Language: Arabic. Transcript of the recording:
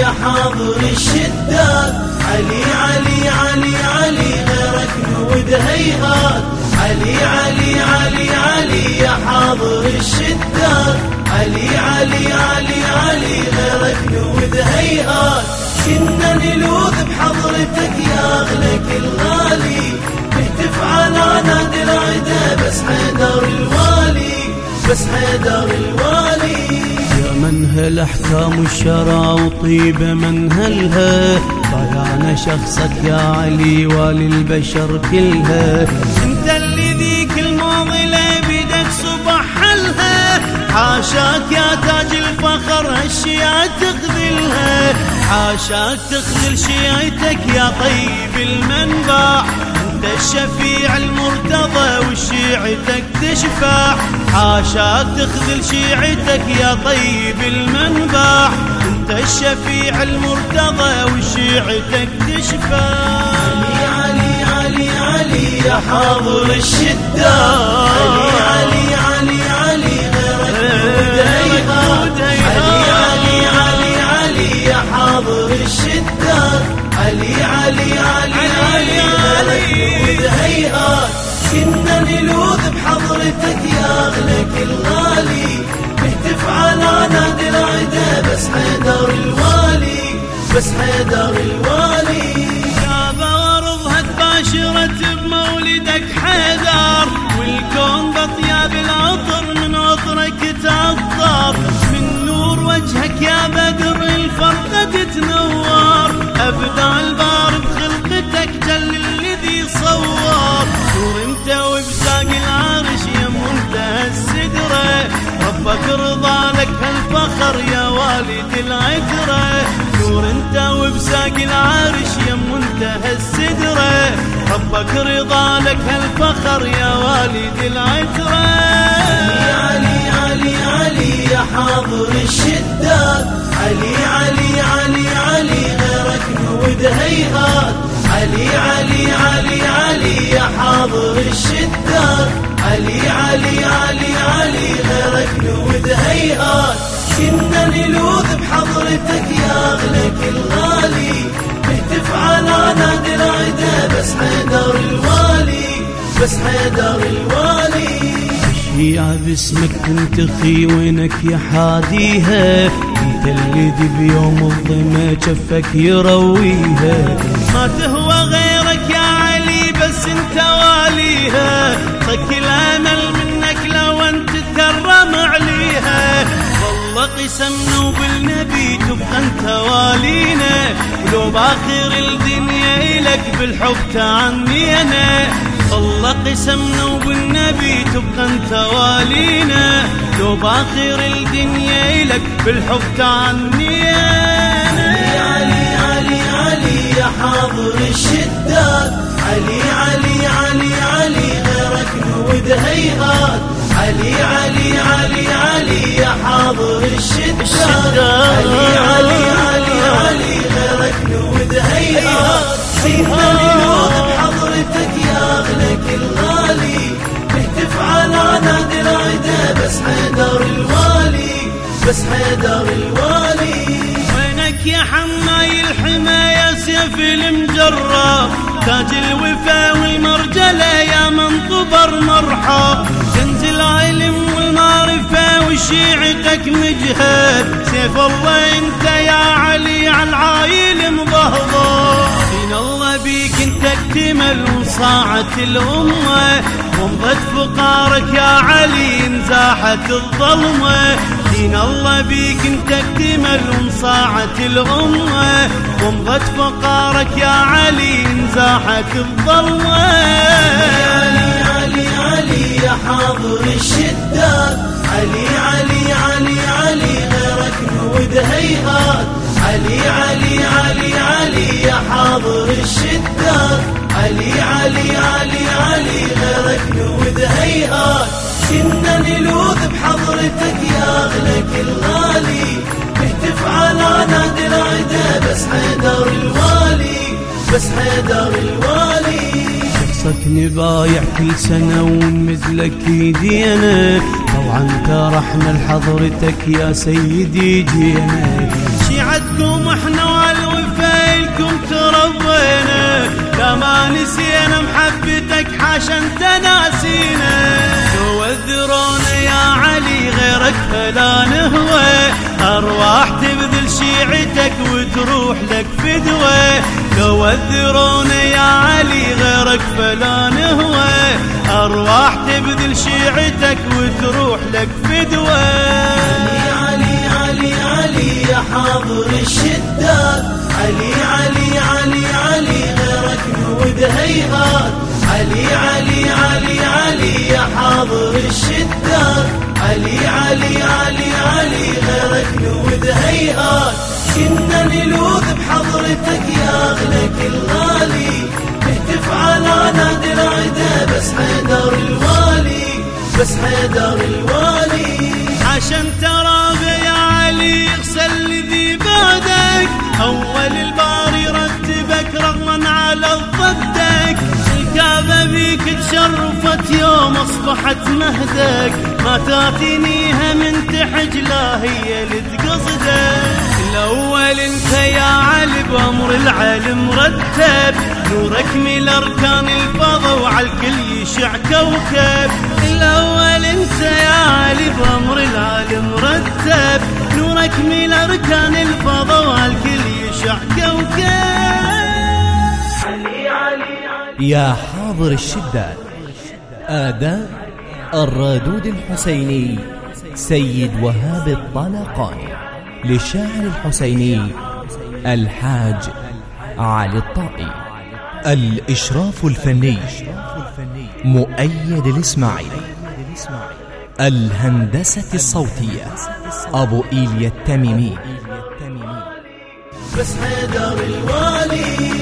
يا حاضر الشدات علي علي علي علي غيرك نود هيهات. علي علي علي علي يا حاضر الشدات علي علي علي علي غيرك نود هيهات. كنا نلوذ بحضرتك يا اغلى كل غالي نهتف على نادي العدا بس حيدر الوالي. بس حيدر الوالي. يا منهل احكام الشرع وطيبه منهلها ضيعنا شخصك يا علي والي البشر كلها. أنت اللي ذيك الماضله بيدك صبح حلها. حاشاك يا تاج هالشيعة تخذلها حاشاك تخذل شيعتك يا طيب المنبع. أنت الشفيع المرتضى وشيعتك تشفع. حاشاك تخذل شيعتك يا طيب المنبع. أنت الشفيع المرتضى وشيعتك تشفع. علي علي علي علي يا حاضر علي علي علي ربك رضى لك هالفخر يا والد العترة نور انت وبساق العرش يا منتهى السدرة ربك رضى لك هالفخر يا والد العترة علي علي علي يا حاضر الشدات علي علي علي علي غيرك نود هيهات. كنا نلوذ بحضرتك يا اغلى كل غالي نهتف على نادي العدا بس حيدر الوالي بس حيدر الوالي. يا باسمك تنتخي وينك يا حاديها؟ أنت الذي بيوم الظما جفك يرويها. ما تهوى غيرك يا علي بس انت واليها. صك الأمل والله قسمنا وبالنبي تبقى أنت والينا. ولو بآخر الدنيا الك بالحب تعنينا. الله قسمنا وبالنبي تبقى أنت والينا. لو بآخر الدنيا الك بالحب تعنينا. علي علي علي يا حاضر الشدات علي علي علي علي غيرك نود هيهات. علي علي علي علي يا حاضر الشدات علي علي علي علي غيرك نود هيهات فينا نلوذ بحضرتك يا اغلى كل غالي نهتف على نادي العدا بس حيدر الوالي. بس حيدر الوالي. وينك يا حماي الحما يا سيف المجرة تاج الوفا والمرجلة يا من طبر مرحى. كنز العلم والمعرفة وشيعتك مجهد. سيف الله انت يا علي على العايل مضهضة دين الله بيك انت اكتمل وصاعت الأمة. ومضت فقارك يا علي انزاحت الظلمة. دين الله بيك انت اكتمل وانصاعت الأمة. ومضت فقارك يا علي انزاحت الظلمة. بس حيدر الوالي. شخصك نبايع كل سنة ونمد لك ايدينا طبعا ترحنا لحضرتك يا سيدي جينا شيعة بكم إحنا والوفايلكم تربينا لا ما نسينا محبتك حاشا انت ناسينا يا علي غيرك فلا نهوى. أرواح تبذل شيعتك وتروح لك فدوى. توذرون يا علي غيرك فلا نهوى ارواح تبذل شيعتك وتروح لك فدوى علي علي علي يا حاضر الشدات علي علي علي علي غيرك نود هيهات علي علي علي علي يا حاضر الشدات علي علي علي علي غيرك نود هيهات نلوذ بحضرتك يا اغلى كل غالي نهتف على نادي العدا بس حيدر الوالي بس حيدر الوالي. عشان ترى يا علي يغسل ذي بعدك أول الباري رتبك رغما على ضدك. الكعبة بيك تشرفت يوم أصبحت مهدك. ما تاتينيها من تحج لا هي اللي الأول انت يا علي بأمر العلم رتب. نورك من أركان الفضا وعلى الكل يشع كوكب. الأول انت يا علي بأمر العالم رتب. نورك من أركان الفضا وعلى الكل يشع كوكب. يا حاضر الشدات آداء الرادود الحسيني سيد وهاب الطلقاني. للشاعر الحسيني الحاج علي الطائي. الإشراف الفني. مؤيد الإسماعيلي الهندسة الصوتية. أبو إيليا التميمي. بس حيدر الوالي